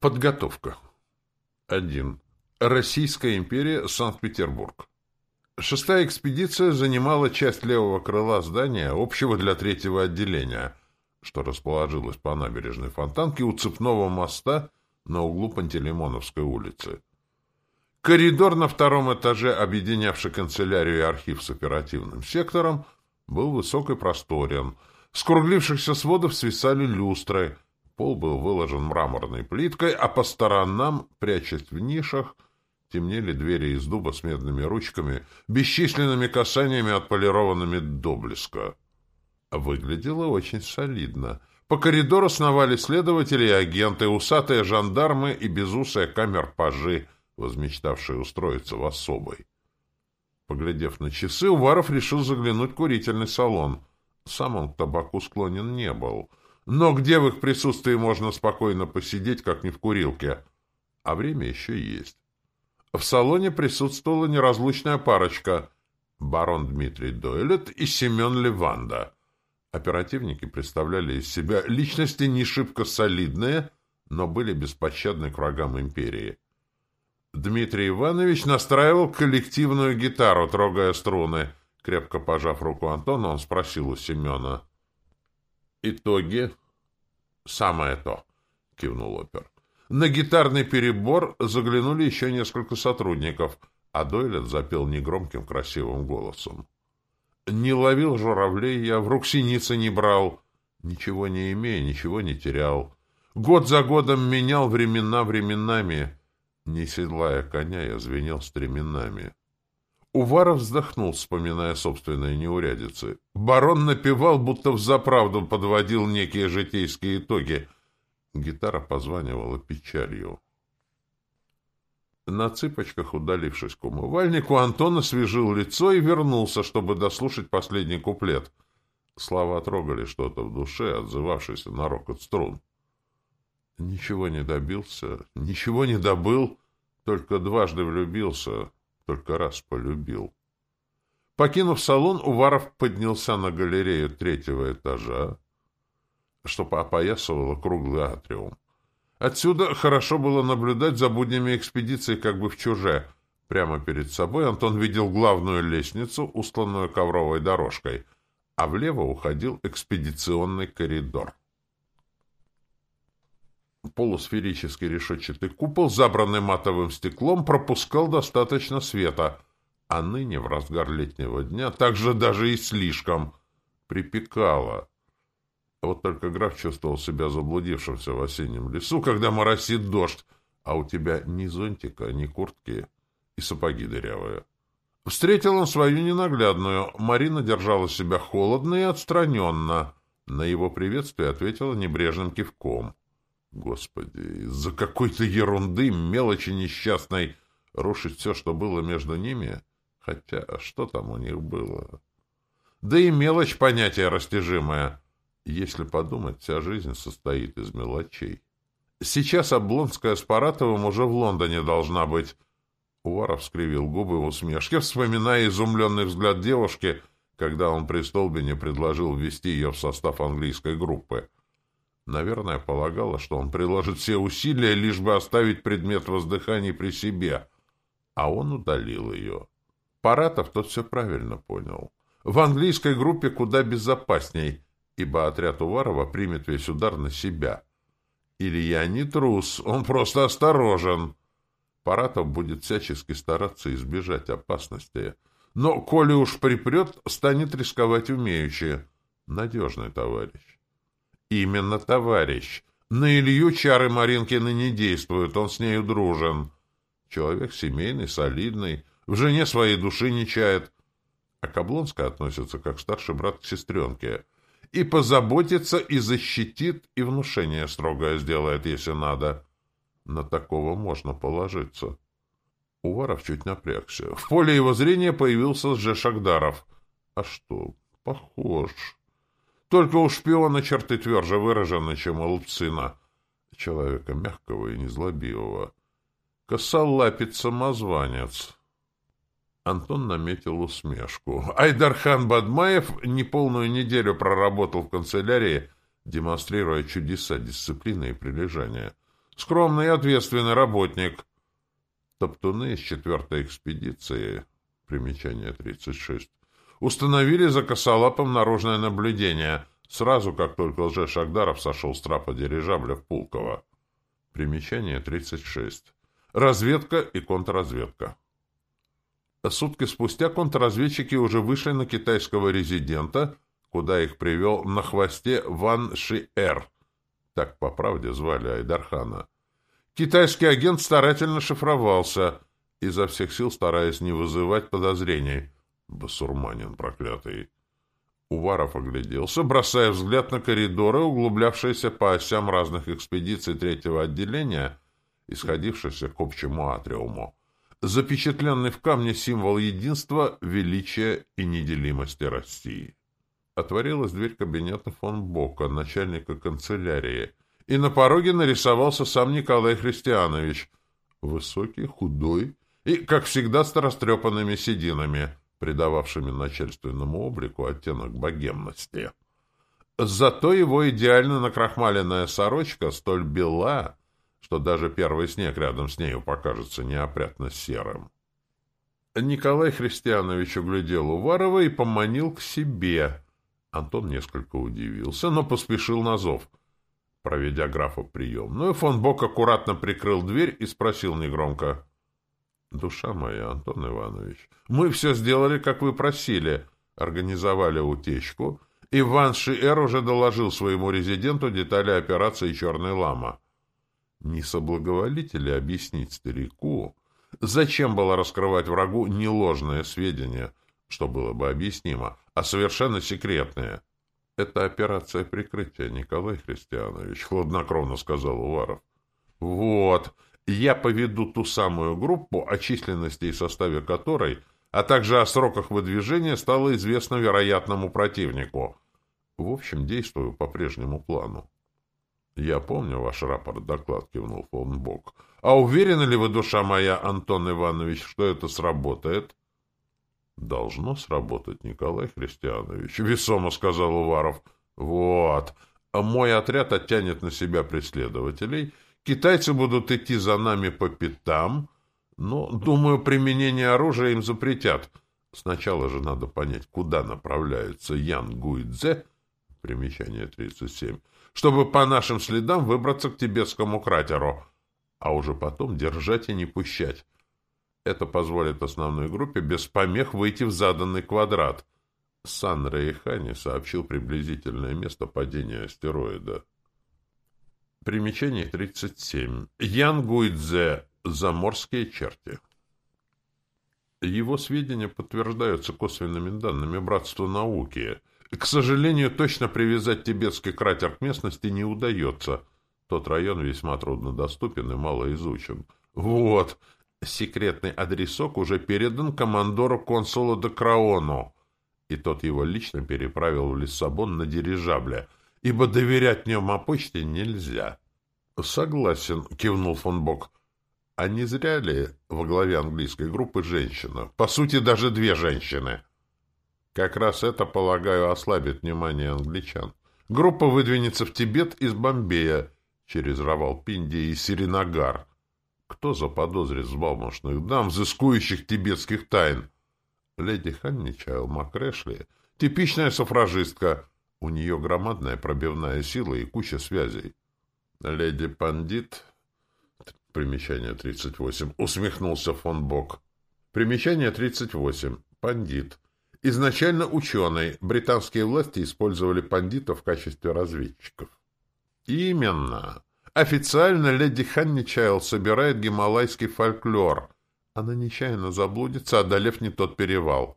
Подготовка. 1. Российская империя, Санкт-Петербург. Шестая экспедиция занимала часть левого крыла здания, общего для третьего отделения, что расположилось по набережной Фонтанки у цепного моста на углу Пантелеймоновской улицы. Коридор на втором этаже, объединявший канцелярию и архив с оперативным сектором, был высок и просторен. С круглившихся сводов свисали люстры — Пол был выложен мраморной плиткой, а по сторонам, прячась в нишах, темнели двери из дуба с медными ручками, бесчисленными касаниями, отполированными до блеска. Выглядело очень солидно. По коридору сновали следователи и агенты, усатые жандармы и безусые камер-пажи, возмечтавшие устроиться в особой. Поглядев на часы, Уваров решил заглянуть в курительный салон. Сам он к табаку склонен не был — но где в их присутствии можно спокойно посидеть, как не в курилке? А время еще есть. В салоне присутствовала неразлучная парочка — барон Дмитрий Дойлет и Семен Леванда. Оперативники представляли из себя личности не шибко солидные, но были беспощадны к врагам империи. Дмитрий Иванович настраивал коллективную гитару, трогая струны. Крепко пожав руку Антона, он спросил у Семена — Итоги? Самое то, кивнул опер. На гитарный перебор заглянули еще несколько сотрудников, а Дойлет запел негромким красивым голосом. Не ловил журавлей я, в рук синицы не брал. Ничего не имея, ничего не терял. Год за годом менял времена временами. Не седлая коня, я звенел стременами. Уваров вздохнул, вспоминая собственные неурядицы. Барон напевал, будто взаправду подводил некие житейские итоги. Гитара позванивала печалью. На цыпочках, удалившись к умывальнику, Антон освежил лицо и вернулся, чтобы дослушать последний куплет. Слова трогали что-то в душе, отзывавшееся на рокот струн. Ничего не добился, ничего не добыл, только дважды влюбился — только раз полюбил. Покинув салон, Уваров поднялся на галерею третьего этажа, что опоясывало круглый атриум. Отсюда хорошо было наблюдать за буднями экспедиции как бы в чуже. Прямо перед собой Антон видел главную лестницу, устланную ковровой дорожкой, а влево уходил экспедиционный коридор. Полусферический решетчатый купол, забранный матовым стеклом, пропускал достаточно света, а ныне, в разгар летнего дня, также даже и слишком припекало. Вот только граф чувствовал себя заблудившимся в осеннем лесу, когда моросит дождь, а у тебя ни зонтика, ни куртки и сапоги дырявые. Встретил он свою ненаглядную. Марина держала себя холодно и отстраненно. На его приветствие ответила небрежным кивком. Господи, из-за какой-то ерунды, мелочи несчастной, рушить все, что было между ними? Хотя, что там у них было? Да и мелочь понятие растяжимое. Если подумать, вся жизнь состоит из мелочей. Сейчас Облонская с Паратовым уже в Лондоне должна быть. Уваров скривил губы в усмешке, вспоминая изумленный взгляд девушки, когда он при Столбине предложил ввести ее в состав английской группы. Наверное, полагала, что он приложит все усилия, лишь бы оставить предмет воздыханий при себе. А он удалил ее. Паратов тот все правильно понял. В английской группе куда безопасней, ибо отряд Уварова примет весь удар на себя. Илья не трус, он просто осторожен. Паратов будет всячески стараться избежать опасности. Но, коли уж припрет, станет рисковать умеючи. Надежный товарищ. Именно, товарищ. На Илью чары Маринкины не действуют, он с нею дружен. Человек семейный, солидный, в жене своей души не чает. А Каблонская относится как старший брат к сестренке. И позаботится, и защитит, и внушение строгое сделает, если надо. На такого можно положиться. Уваров чуть напрягся. В поле его зрения появился Жешагдаров. А что, похож... Только у шпиона черты тверже выражены, чем у Луцина, человека мягкого и незлобивого. Косолапит самозванец. Антон наметил усмешку. Айдархан Бадмаев неполную неделю проработал в канцелярии, демонстрируя чудеса дисциплины и прилежания. Скромный и ответственный работник. Топтуны из четвертой экспедиции, примечание 36, установили за косолапом наружное наблюдение, сразу как только лже-Шагдаров сошел с трапа дирижабля в Пулково. Примечание 36. Разведка и контрразведка. Сутки спустя контрразведчики уже вышли на китайского резидента, куда их привел на хвосте Ван Ши-Эр. Так по правде звали Айдархана. Китайский агент старательно шифровался, изо всех сил стараясь не вызывать подозрений. Басурманин проклятый. Уваров огляделся, бросая взгляд на коридоры, углублявшиеся по осям разных экспедиций третьего отделения, исходившихся к общему атриуму. Запечатленный в камне символ единства, величия и неделимости России. Отворилась дверь кабинета фон Бока, начальника канцелярии, и на пороге нарисовался сам Николай Христианович, высокий, худой и, как всегда, с растрепанными сединами — придававшими начальственному облику оттенок богемности. Зато его идеально накрахмаленная сорочка столь бела, что даже первый снег рядом с нею покажется неопрятно серым. Николай Христианович углядел Уварова и поманил к себе. Антон несколько удивился, но поспешил на зов. Проведя графа в приемную, фон Бок аккуратно прикрыл дверь и спросил негромко — Душа моя, Антон Иванович, мы все сделали, как вы просили. Организовали утечку, и Ван Шиэр уже доложил своему резиденту детали операции «Черный лама». Не соблаговолите ли объяснить старику, зачем было раскрывать врагу не ложные сведения, что было бы объяснимо, а совершенно секретные? Это операция прикрытия, Николай Христианович, хладнокровно сказал Уваров. Вот, я поведу ту самую группу, о численности и составе которой, а также о сроках выдвижения стало известно вероятному противнику. В общем, действую по прежнему плану. Я помню ваш рапорт, доклад, кивнул фон Бок. А уверены ли вы, душа моя, Антон Иванович, что это сработает? Должно сработать, Николай Христианович, весомо сказал Уваров. Вот. А мой отряд оттянет на себя преследователей — Китайцы будут идти за нами по пятам, но, думаю, применение оружия им запретят. Сначала же надо понять, куда направляется Ян Гуйдзе, примечание 37, чтобы по нашим следам выбраться к тибетскому кратеру, а уже потом держать и не пущать. Это позволит основной группе без помех выйти в заданный квадрат. Сан Рейхани сообщил приблизительное место падения астероида. Примечание 37. Ян Гуйдзе. Заморские черти. Его сведения подтверждаются косвенными данными Братства науки. К сожалению, точно привязать тибетский кратер к местности не удается. Тот район весьма труднодоступен и мало изучен. Вот. Секретный адресок уже передан командору консула де Краону, и тот его лично переправил в Лиссабон на дирижабле — ибо доверять пневмопочте нельзя. — Согласен, — кивнул фон Бок. — А не зря ли во главе английской группы женщина? По сути, даже две женщины. Как раз это, полагаю, ослабит внимание англичан. Группа выдвинется в Тибет из Бомбея через Равалпинди и Сиренагар. Кто заподозрит взбалмошных дам, взыскующих тибетских тайн? Леди Ханни Чайл Макрэшли — типичная суфражистка — у нее громадная пробивная сила и куча связей. Леди Пандит, примечание 38, усмехнулся фон Бок. Примечание 38. Пандит. Изначально ученый. Британские власти использовали пандитов в качестве разведчиков. Именно. Официально леди Ханни Чайл собирает гималайский фольклор. Она нечаянно заблудится, одолев не тот перевал.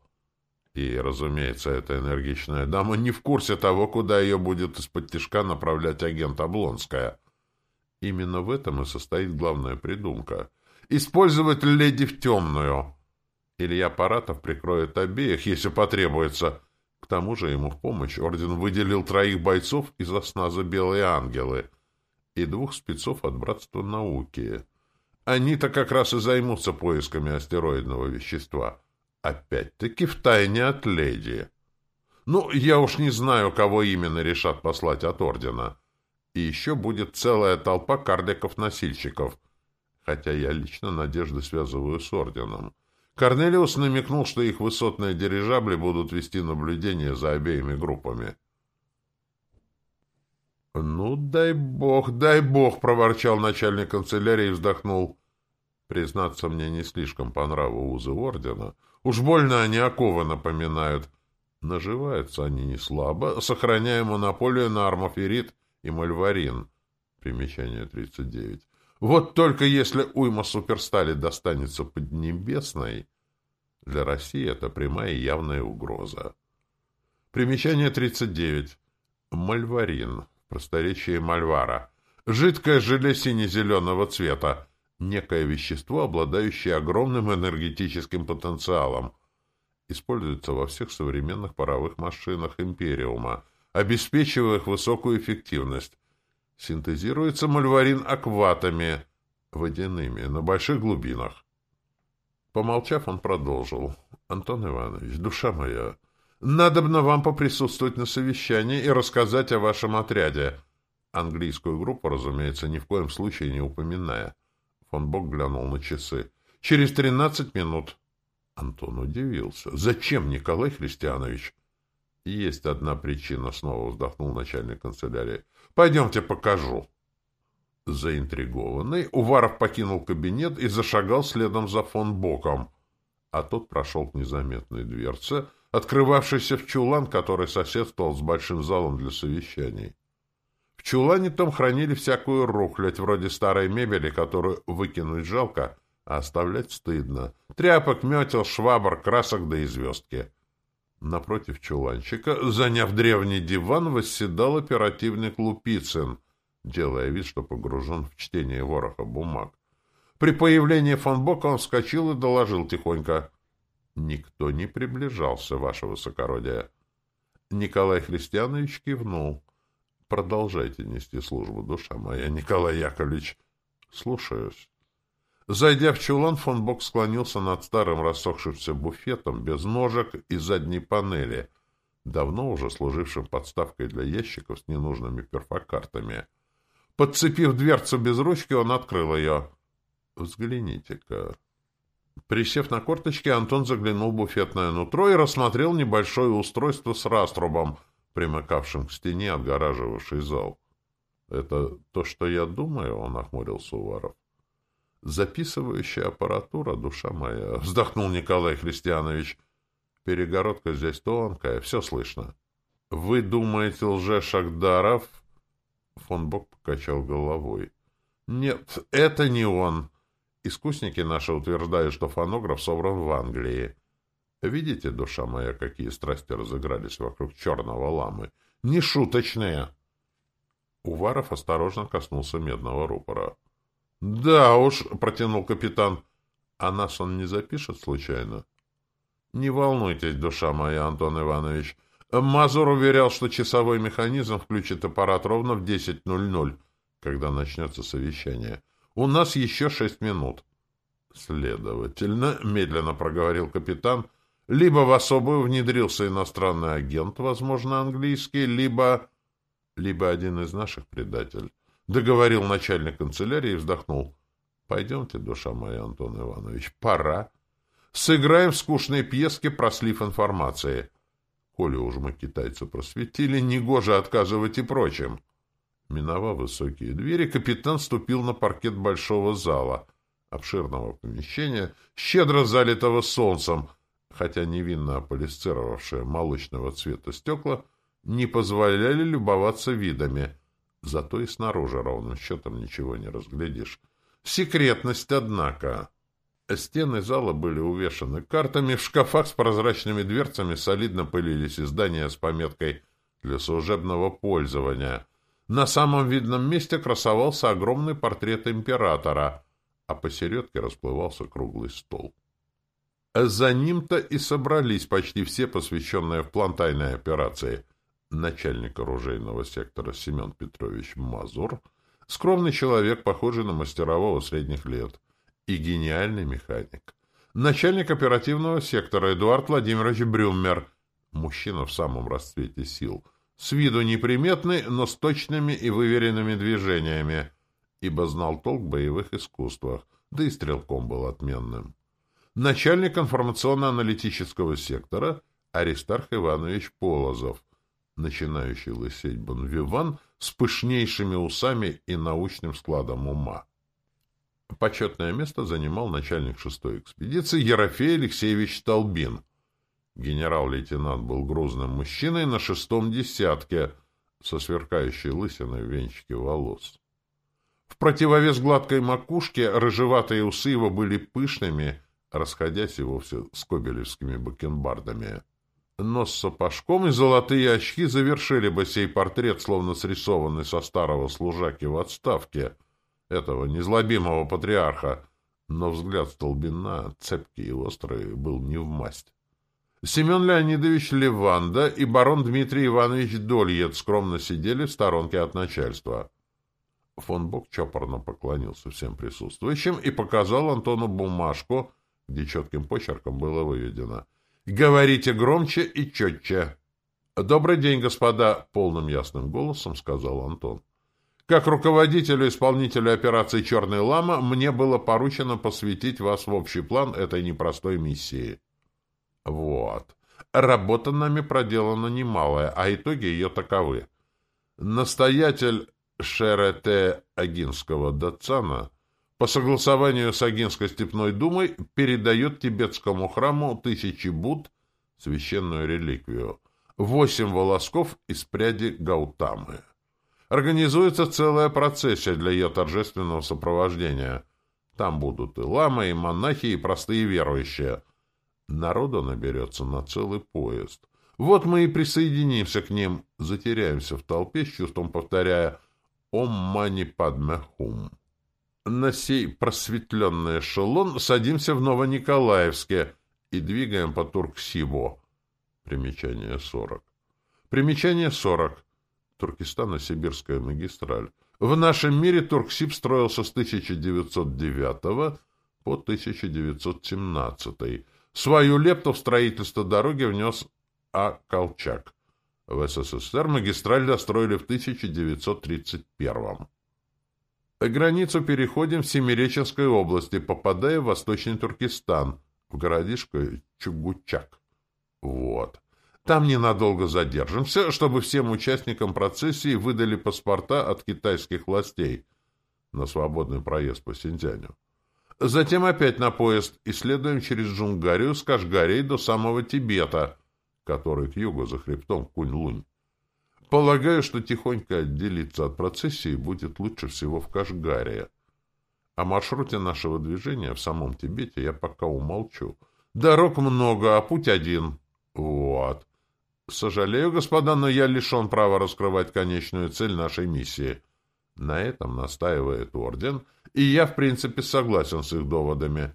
И, разумеется, эта энергичная дама не в курсе того, куда ее будет из-под тишка направлять агент Облонская. Именно в этом и состоит главная придумка. Использовать леди в темную. Илья Паратов прикроет обеих, если потребуется. К тому же ему в помощь орден выделил троих бойцов из осназа «Белые ангелы» и двух спецов от Братства науки. Они-то как раз и займутся поисками астероидного вещества. Опять-таки в тайне от леди. Ну, я уж не знаю, кого именно решат послать от ордена. И еще будет целая толпа карликов-носильщиков. Хотя я лично надежды связываю с орденом. Корнелиус намекнул, что их высотные дирижабли будут вести наблюдение за обеими группами. «Ну, дай бог, дай бог!» — проворчал начальник канцелярии и вздохнул. «Признаться, мне не слишком по нраву узы ордена. Уж больно они оковы напоминают. Наживаются они не слабо, сохраняя монополию на армоферит и мальварин». Примечание 39. Вот только если уйма суперстали достанется Поднебесной, для России это прямая и явная угроза. Примечание 39. Мальварин. Просторечие мальвара. Жидкое желе сине-зеленого цвета. Некое вещество, обладающее огромным энергетическим потенциалом. Используется во всех современных паровых машинах Империума, обеспечивая их высокую эффективность. Синтезируется мальварин акватами, водяными, на больших глубинах. Помолчав, он продолжил. — Антон Иванович, душа моя, надобно вам поприсутствовать на совещании и рассказать о вашем отряде. Английскую группу, разумеется, ни в коем случае не упоминая. Фон Бок глянул на часы. — Через тринадцать минут. Антон удивился. — Зачем, Николай Христианович? — Есть одна причина, — снова вздохнул начальник канцелярии. — Пойдемте покажу. Заинтригованный, Уваров покинул кабинет и зашагал следом за фон Боком, а тот прошел к незаметной дверце, открывавшейся в чулан, который соседствовал с большим залом для совещаний. В чулане том хранили всякую рухлядь, вроде старой мебели, которую выкинуть жалко, а оставлять стыдно. Тряпок, метел, швабр, красок да и звездки. Напротив чуланчика, заняв древний диван, восседал оперативник Лупицын — делая вид, что погружен в чтение вороха бумаг. При появлении фон Бока он вскочил и доложил тихонько. «Никто не приближался, ваше высокородие». Николай Христианович кивнул. «Продолжайте нести службу, душа моя, Николай Яковлевич». «Слушаюсь». Зайдя в чулан, фон Бок склонился над старым рассохшимся буфетом без ножек и задней панели, давно уже служившим подставкой для ящиков с ненужными перфокартами. Подцепив дверцу без ручки, он открыл ее. «Взгляните-ка». Присев на корточки, Антон заглянул в буфетное нутро и рассмотрел небольшое устройство с раструбом, примыкавшим к стене, отгораживавший зал. «Это то, что я думаю?» — он охмурился Уваров. «Записывающая аппаратура, душа моя», — вздохнул Николай Христианович. «Перегородка здесь тонкая, все слышно». «Вы думаете, лже-Шахдаров Фон Бок покачал головой. «Нет, это не он. Искусники наши утверждают, что фонограф собран в Англии. Видите, душа моя, какие страсти разыгрались вокруг черного ламы? Не шуточные!» Уваров осторожно коснулся медного рупора. «Да уж», — протянул капитан, — «а нас он не запишет случайно?» «Не волнуйтесь, душа моя, Антон Иванович, — Мазур уверял, что часовой механизм включит аппарат ровно в 10.00, когда начнется совещание. У нас еще шесть минут. Следовательно, медленно проговорил капитан, либо в особую внедрился иностранный агент, возможно, английский, либо... либо один из наших предателей. Договорил начальник канцелярии и вздохнул. Пойдемте, душа моя, Антон Иванович, пора. Сыграем в скучной пьеске про слив информации. Коли уж мы китайца просветили, негоже отказывать и прочим. Миновав высокие двери, капитан ступил на паркет большого зала, обширного помещения, щедро залитого солнцем, хотя невинно аполисцировавшие молочного цвета стекла не позволяли любоваться видами. Зато и снаружи ровным счетом ничего не разглядишь. Секретность, однако. Стены зала были увешаны картами, в шкафах с прозрачными дверцами солидно пылились издания с пометкой «Для служебного пользования». На самом видном месте красовался огромный портрет императора, а посередке расплывался круглый стол. За ним-то и собрались почти все посвященные в план тайной операции. Начальник оружейного сектора Семен Петрович Мазур, скромный человек, похожий на мастерового средних лет — и гениальный механик. Начальник оперативного сектора Эдуард Владимирович Брюммер, мужчина в самом расцвете сил, С виду неприметный, но с точными и выверенными движениями, ибо знал толк в боевых искусствах, да и стрелком был отменным. Начальник информационно-аналитического сектора Аристарх Иванович Полозов, начинающий лысеть бонвиван с пышнейшими усами и научным складом ума. Почетное место занимал начальник шестой экспедиции Ерофей Алексеевич Толбин. Генерал-лейтенант был грузным мужчиной на шестом десятке, со сверкающей лысиной в венчике волос. В противовес гладкой макушке рыжеватые усы его были пышными, расходясь и вовсе с кобелевскими бакенбардами. Нос с сапожком и золотые очки завершили бы сей портрет, словно срисованный со старого служаки в отставке, этого незлобимого патриарха, но взгляд Столбина, цепкий и острый, был не в масть. Семен Леонидович Леванда и барон Дмитрий Иванович Дольет скромно сидели в сторонке от начальства. Фон Бок чопорно поклонился всем присутствующим и показал Антону бумажку, где четким почерком было выведено «Говорите громче и четче». «Добрый день, господа!» — полным ясным голосом сказал Антон. «Как руководителю исполнителю операции «Черный лама» мне было поручено посвятить вас в общий план этой непростой миссии». «Вот. Работа нами проделана немалая, а итоги ее таковы. Настоятель Шерете Агинского Датсана по согласованию с Агинской степной думой передает тибетскому храму тысячи буд священную реликвию, восемь волосков из пряди Гаутамы. Организуется целая процессия для ее торжественного сопровождения. Там будут и ламы, и монахи, и простые верующие. Народу наберется на целый поезд. Вот мы и присоединимся к ним, затеряемся в толпе с чувством повторяя «Ом мани падме хум». На сей просветленный эшелон садимся в Новониколаевске и двигаем по Турксибо. Примечание 40. Примечание 40. Туркестано-Сибирская магистраль. В нашем мире Турксиб строился с 1909 по 1917. Свою лепту в строительство дороги внес А. Колчак. В СССР магистраль достроили в 1931 Границу переходим в Семиреченской области, попадая в Восточный Туркестан, в городишко Чугучак. Вот. Там ненадолго задержимся, чтобы всем участникам процессии выдали паспорта от китайских властей на свободный проезд по Синьцзяню. Затем опять на поезд и следуем через Джунгарию с Кашгарей до самого Тибета, который к югу за хребтом Кунь-Лунь. Полагаю, что тихонько отделиться от процессии будет лучше всего в Кашгаре. О маршруте нашего движения в самом Тибете я пока умолчу. Дорог много, а путь один. Вот. Сожалею, господа, но я лишен права раскрывать конечную цель нашей миссии. На этом настаивает орден, и я, в принципе, согласен с их доводами.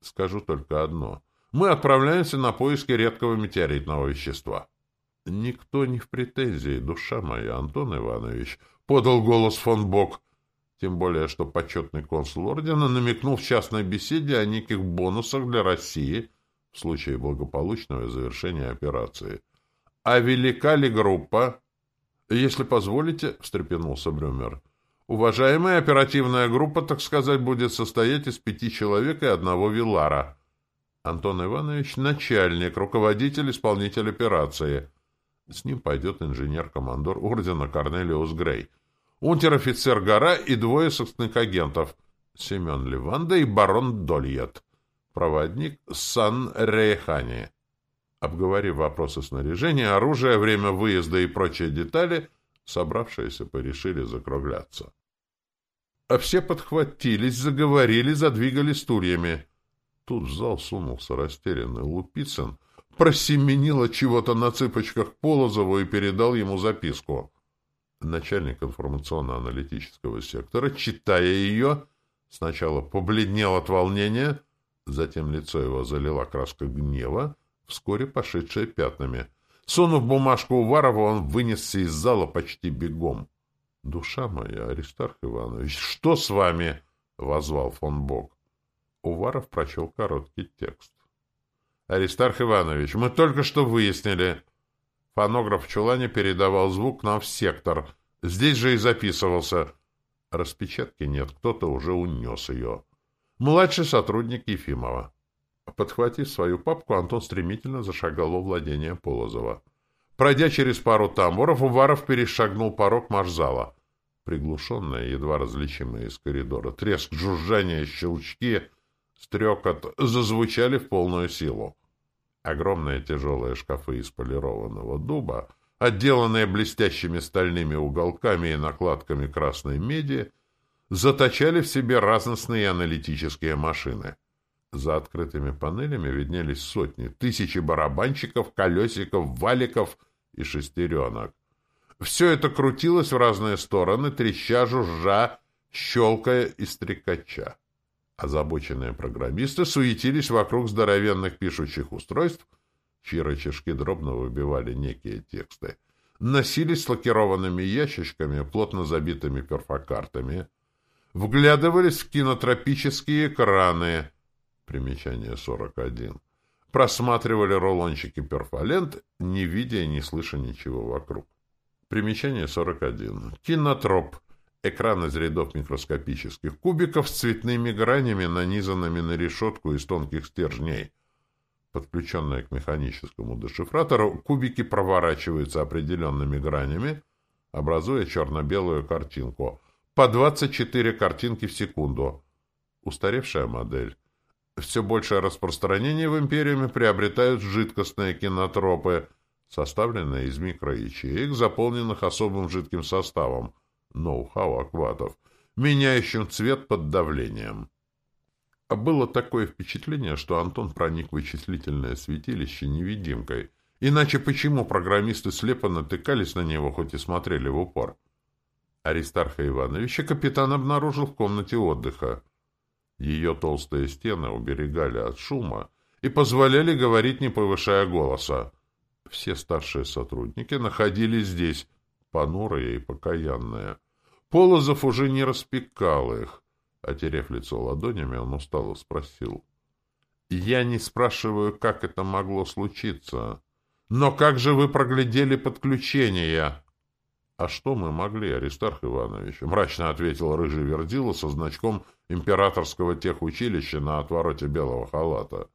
Скажу только одно. Мы отправляемся на поиски редкого метеоритного вещества. Никто не в претензии, душа моя, Антон Иванович, — подал голос фон Бок. Тем более, что почетный консул ордена намекнул в частной беседе о неких бонусах для России в случае благополучного завершения операции. — А велика ли группа? — Если позволите, — встрепенулся Брюмер, — уважаемая оперативная группа, так сказать, будет состоять из пяти человек и одного вилара. Антон Иванович — начальник, руководитель, исполнитель операции — с ним пойдет инженер-командор ордена Корнелиус Грей, унтер-офицер Гора и двое собственных агентов Семен Леванда и барон Дольет, проводник Сан Рейхани. Обговорив вопросы снаряжения, оружия, время выезда и прочие детали, собравшиеся порешили закругляться. А все подхватились, заговорили, задвигали стульями. Тут в зал сунулся растерянный Лупицын — просеменила чего-то на цыпочках Полозову и передал ему записку. Начальник информационно-аналитического сектора, читая ее, сначала побледнел от волнения, затем лицо его залила краска гнева, вскоре пошедшая пятнами. Сунув бумажку Уварова, он вынесся из зала почти бегом. — Душа моя, Аристарх Иванович, что с вами? — возвал фон Бок. Уваров прочел короткий текст. Аристарх Иванович, мы только что выяснили. Фонограф в чулане передавал звук нам в сектор. Здесь же и записывался. Распечатки нет, кто-то уже унес ее. Младший сотрудник Ефимова. Подхватив свою папку, Антон стремительно зашагал во владение Полозова. Пройдя через пару тамбуров, Уваров перешагнул порог маршзала. Приглушенные, едва различимые из коридора, треск, жужжание, щелчки, стрекот зазвучали в полную силу. Огромные тяжелые шкафы из полированного дуба, отделанные блестящими стальными уголками и накладками красной меди, заточали в себе разностные аналитические машины. За открытыми панелями виднелись сотни, тысячи барабанщиков, колесиков, валиков — и шестеренок. Все это крутилось в разные стороны, треща, жужжа, щелкая и стрекача. Озабоченные программисты суетились вокруг здоровенных пишущих устройств, чьи рычажки дробно выбивали некие тексты, носились с лакированными ящичками, плотно забитыми перфокартами, вглядывались в кинотропические экраны. Примечание 41 просматривали рулончики перфолент, не видя и не слыша ничего вокруг. Примечание 41. Кинотроп. Экран из рядов микроскопических кубиков с цветными гранями, нанизанными на решетку из тонких стержней. Подключенные к механическому дешифратору, кубики проворачиваются определенными гранями, образуя черно-белую картинку. По 24 картинки в секунду. Устаревшая модель. Все большее распространение в империуме приобретают жидкостные кинотропы, составленные из микроячеек, заполненных особым жидким составом, ноу-хау акватов, меняющим цвет под давлением. Было такое впечатление, что Антон проник в вычислительное святилище невидимкой. Иначе почему программисты слепо натыкались на него, хоть и смотрели в упор? Аристарха Ивановича капитан обнаружил в комнате отдыха. Ее толстые стены уберегали от шума и позволяли говорить, не повышая голоса. Все старшие сотрудники находились здесь, понурые и покаянные. Полозов уже не распекал их. Отерев лицо ладонями, он устало спросил. «Я не спрашиваю, как это могло случиться. Но как же вы проглядели подключение?» «А что мы могли, Аристарх Иванович?» — мрачно ответил рыжий вердила со значком императорского техучилища на отвороте белого халата.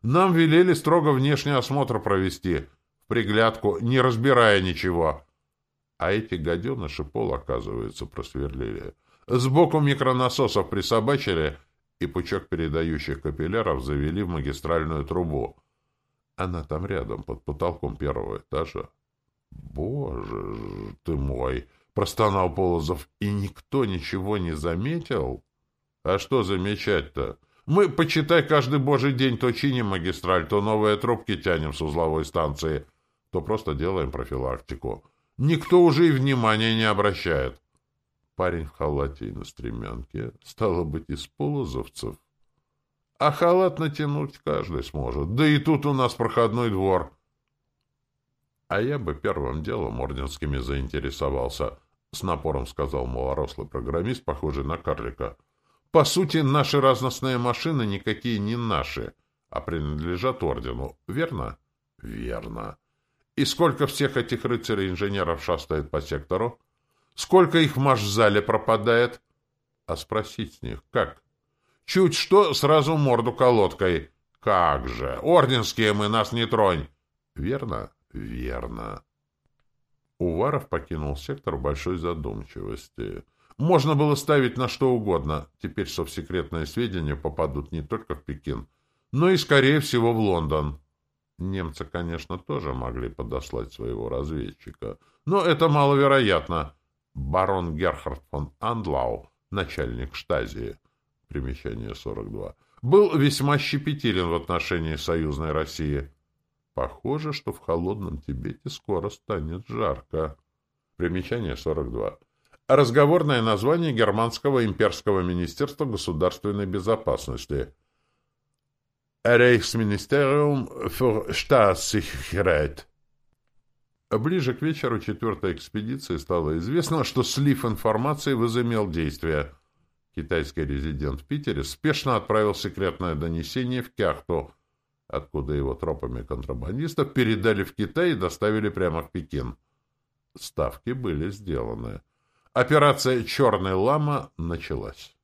«Нам велели строго внешний осмотр провести, в приглядку, не разбирая ничего». А эти гаденыши пол, оказывается, просверлили. Сбоку микронасосов присобачили и пучок передающих капилляров завели в магистральную трубу. Она там рядом, под потолком первого этажа. «Боже ты мой!» — простонал Полозов. «И никто ничего не заметил?» «А что замечать-то? Мы, почитай, каждый божий день то чиним магистраль, то новые трубки тянем с узловой станции, то просто делаем профилактику. Никто уже и внимания не обращает». Парень в халате и на стремянке, стало быть, из полозовцев. А халат натянуть каждый сможет. Да и тут у нас проходной двор. А я бы первым делом орденскими заинтересовался, — с напором сказал малорослый программист, похожий на карлика. По сути, наши разностные машины никакие не наши, а принадлежат ордену, верно? Верно. И сколько всех этих рыцарей-инженеров шастает по сектору? Сколько их в маш-зале пропадает? А спросить с них как? Чуть что, сразу морду колодкой. Как же! Орденские мы, нас не тронь! Верно? Верно. Уваров покинул сектор в большой задумчивости. Можно было ставить на что угодно. Теперь совсекретные сведения попадут не только в Пекин, но и, скорее всего, в Лондон. Немцы, конечно, тоже могли подослать своего разведчика, но это маловероятно. Барон Герхард фон Андлау, начальник штазии, примечание 42, был весьма щепетилен в отношении союзной России. Похоже, что в холодном Тибете скоро станет жарко. Примечание 42. Разговорное название Германского имперского министерства государственной безопасности. Рейхсминистериум für Staatssicherheit. Ближе к вечеру четвертой экспедиции стало известно, что слив информации возымел действие. Китайский резидент в Питере спешно отправил секретное донесение в Кяхту – откуда его тропами контрабандистов передали в Китай и доставили прямо в Пекин. Ставки были сделаны. Операция «Черный лама» началась.